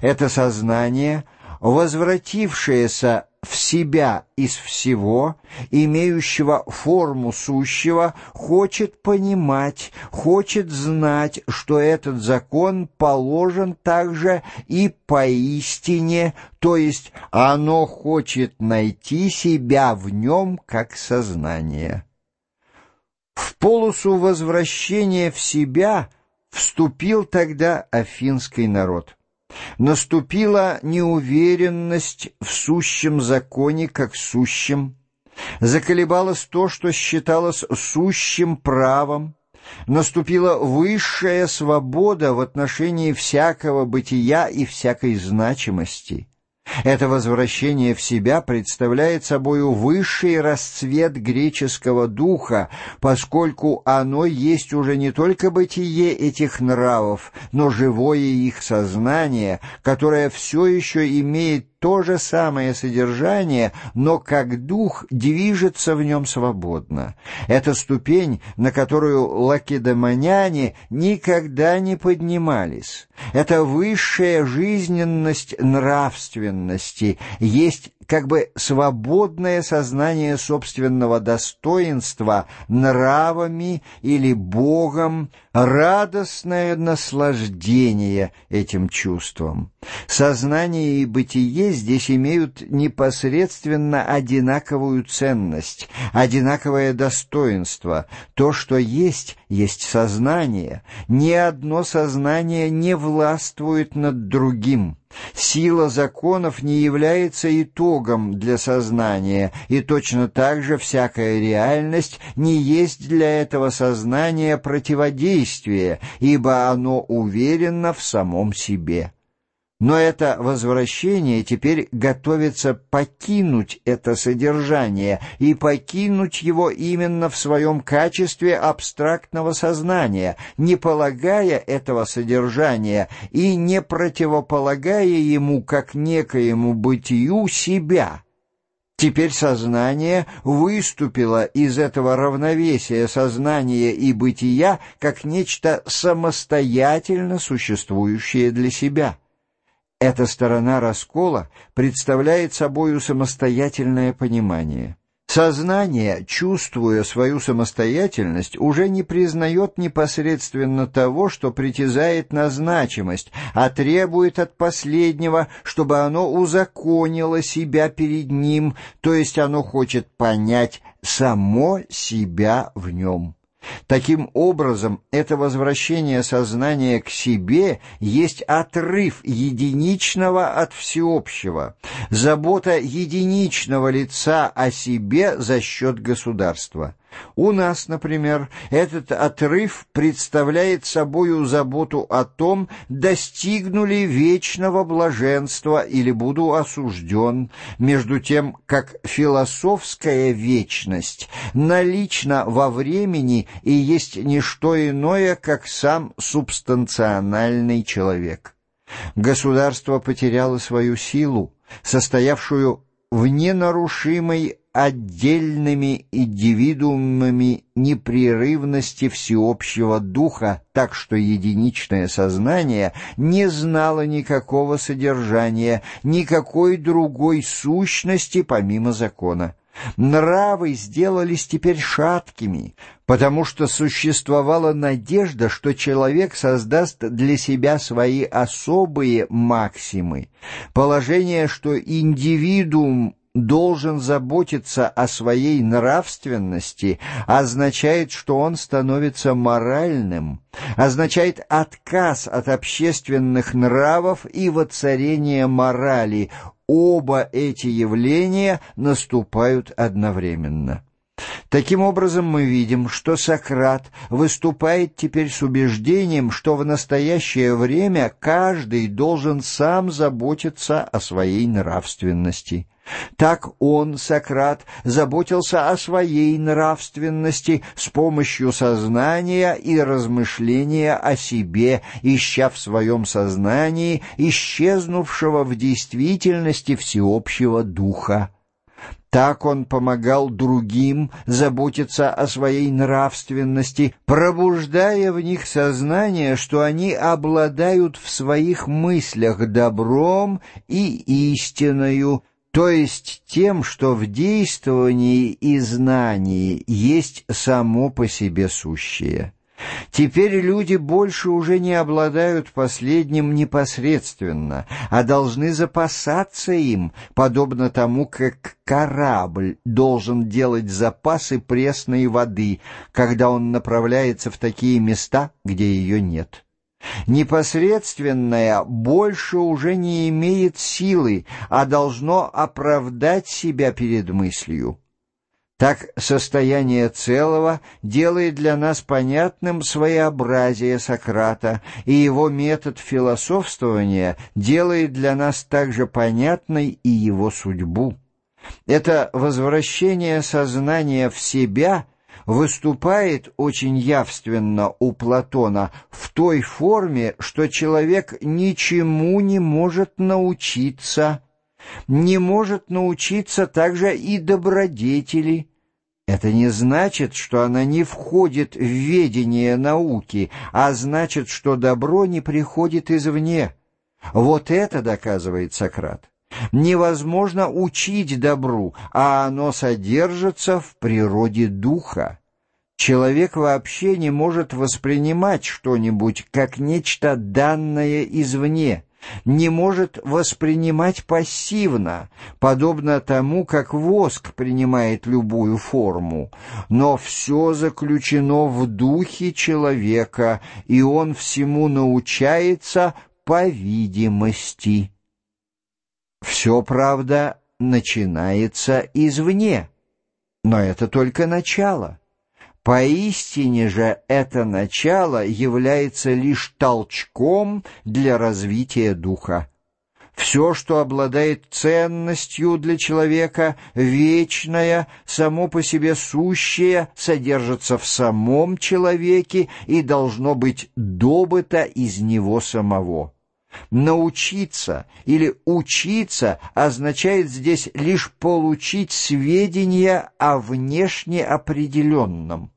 Это сознание, возвратившееся в себя из всего, имеющего форму сущего, хочет понимать, хочет знать, что этот закон положен также и поистине, то есть оно хочет найти себя в нем как сознание. В полосу возвращения в себя вступил тогда афинский народ. Наступила неуверенность в сущем законе как сущем, заколебалось то, что считалось сущим правом, наступила высшая свобода в отношении всякого бытия и всякой значимости. Это возвращение в себя представляет собою высший расцвет греческого духа, поскольку оно есть уже не только бытие этих нравов, но живое их сознание, которое все еще имеет то же самое содержание, но как дух движется в нем свободно. Это ступень, на которую лакедемоняне никогда не поднимались. Это высшая жизненность нравственности, есть как бы свободное сознание собственного достоинства нравами или Богом, радостное наслаждение этим чувством. Сознание и бытие здесь имеют непосредственно одинаковую ценность, одинаковое достоинство. То, что есть, есть сознание. Ни одно сознание не властвует над другим. Сила законов не является итогом для сознания, и точно так же всякая реальность не есть для этого сознания противодействие, ибо оно уверено в самом себе. Но это возвращение теперь готовится покинуть это содержание и покинуть его именно в своем качестве абстрактного сознания, не полагая этого содержания и не противополагая ему как некоему бытию себя. Теперь сознание выступило из этого равновесия сознания и бытия как нечто самостоятельно существующее для себя. Эта сторона раскола представляет собою самостоятельное понимание. Сознание, чувствуя свою самостоятельность, уже не признает непосредственно того, что притязает на значимость, а требует от последнего, чтобы оно узаконило себя перед ним, то есть оно хочет понять само себя в нем. Таким образом, это возвращение сознания к себе есть отрыв единичного от всеобщего, забота единичного лица о себе за счет государства. У нас, например, этот отрыв представляет собою заботу о том, достигнули вечного блаженства или буду осужден, между тем, как философская вечность налична во времени и есть не что иное, как сам субстанциональный человек. Государство потеряло свою силу, состоявшую в ненарушимой отдельными индивидуумами непрерывности всеобщего духа, так что единичное сознание не знало никакого содержания, никакой другой сущности помимо закона. Нравы сделались теперь шаткими, потому что существовала надежда, что человек создаст для себя свои особые максимы. Положение, что индивидуум должен заботиться о своей нравственности, означает, что он становится моральным, означает отказ от общественных нравов и воцарение морали. Оба эти явления наступают одновременно. Таким образом, мы видим, что Сократ выступает теперь с убеждением, что в настоящее время каждый должен сам заботиться о своей нравственности. Так он, Сократ, заботился о своей нравственности с помощью сознания и размышления о себе, ища в своем сознании исчезнувшего в действительности всеобщего духа. Так он помогал другим заботиться о своей нравственности, пробуждая в них сознание, что они обладают в своих мыслях добром и истиною, то есть тем, что в действовании и знании есть само по себе сущее. Теперь люди больше уже не обладают последним непосредственно, а должны запасаться им, подобно тому, как корабль должен делать запасы пресной воды, когда он направляется в такие места, где ее нет. Непосредственное больше уже не имеет силы, а должно оправдать себя перед мыслью. Так состояние целого делает для нас понятным своеобразие Сократа, и его метод философствования делает для нас также понятной и его судьбу. Это возвращение сознания в себя выступает очень явственно у Платона в той форме, что человек ничему не может научиться, не может научиться также и добродетели, это не значит, что она не входит в ведение науки, а значит, что добро не приходит извне. Вот это доказывает Сократ. Невозможно учить добру, а оно содержится в природе духа. Человек вообще не может воспринимать что-нибудь как нечто данное извне не может воспринимать пассивно, подобно тому, как воск принимает любую форму, но все заключено в духе человека, и он всему научается по видимости. Все, правда, начинается извне, но это только начало. Поистине же это начало является лишь толчком для развития духа. Все, что обладает ценностью для человека, вечное, само по себе сущее, содержится в самом человеке и должно быть добыто из него самого. Научиться или учиться означает здесь лишь получить сведения о внешне определенном.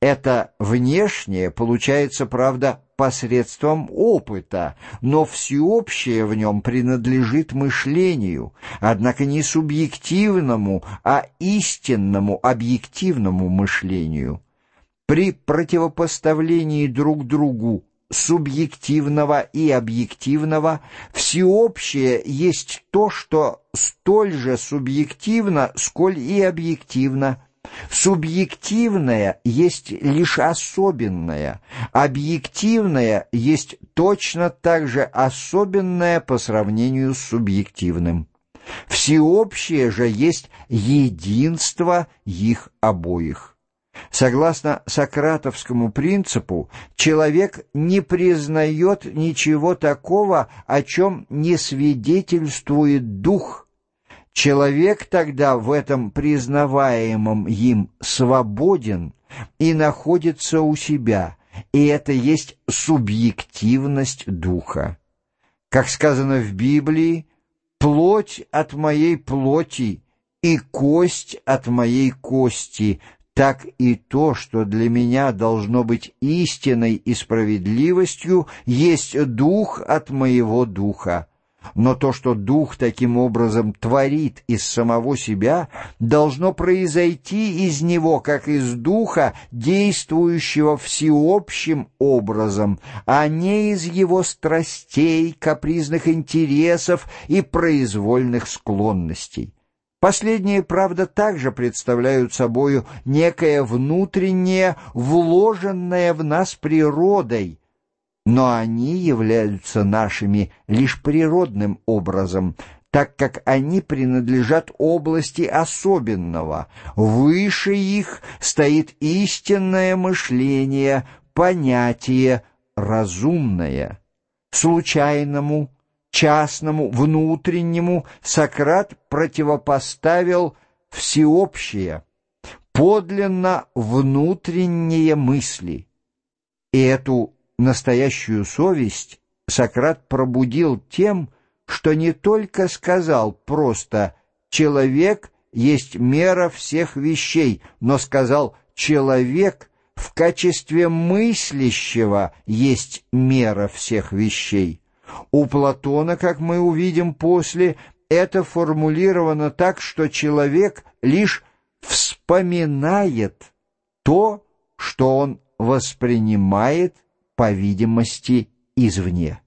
Это внешнее получается, правда, посредством опыта, но всеобщее в нем принадлежит мышлению, однако не субъективному, а истинному, объективному мышлению. При противопоставлении друг другу субъективного и объективного, всеобщее есть то, что столь же субъективно, сколь и объективно. Субъективное есть лишь особенное, объективное есть точно так же особенное по сравнению с субъективным. Всеобщее же есть единство их обоих. Согласно сократовскому принципу, человек не признает ничего такого, о чем не свидетельствует дух. Человек тогда в этом признаваемом им свободен и находится у себя, и это есть субъективность духа. Как сказано в Библии, «Плоть от моей плоти и кость от моей кости, так и то, что для меня должно быть истиной и справедливостью, есть дух от моего духа. Но то, что дух таким образом творит из самого себя, должно произойти из него, как из духа, действующего всеобщим образом, а не из его страстей, капризных интересов и произвольных склонностей. Последние, правда, также представляют собою некое внутреннее, вложенное в нас природой, но они являются нашими лишь природным образом, так как они принадлежат области особенного. Выше их стоит истинное мышление, понятие разумное. Случайному, частному, внутреннему Сократ противопоставил всеобщее, подлинно внутренние мысли. И эту настоящую совесть Сократ пробудил тем, что не только сказал просто «человек есть мера всех вещей, но сказал «человек» в качестве мыслящего есть мера всех вещей. У Платона, как мы увидим после, это формулировано так, что человек лишь вспоминает то, что он воспринимает, по видимости, извне.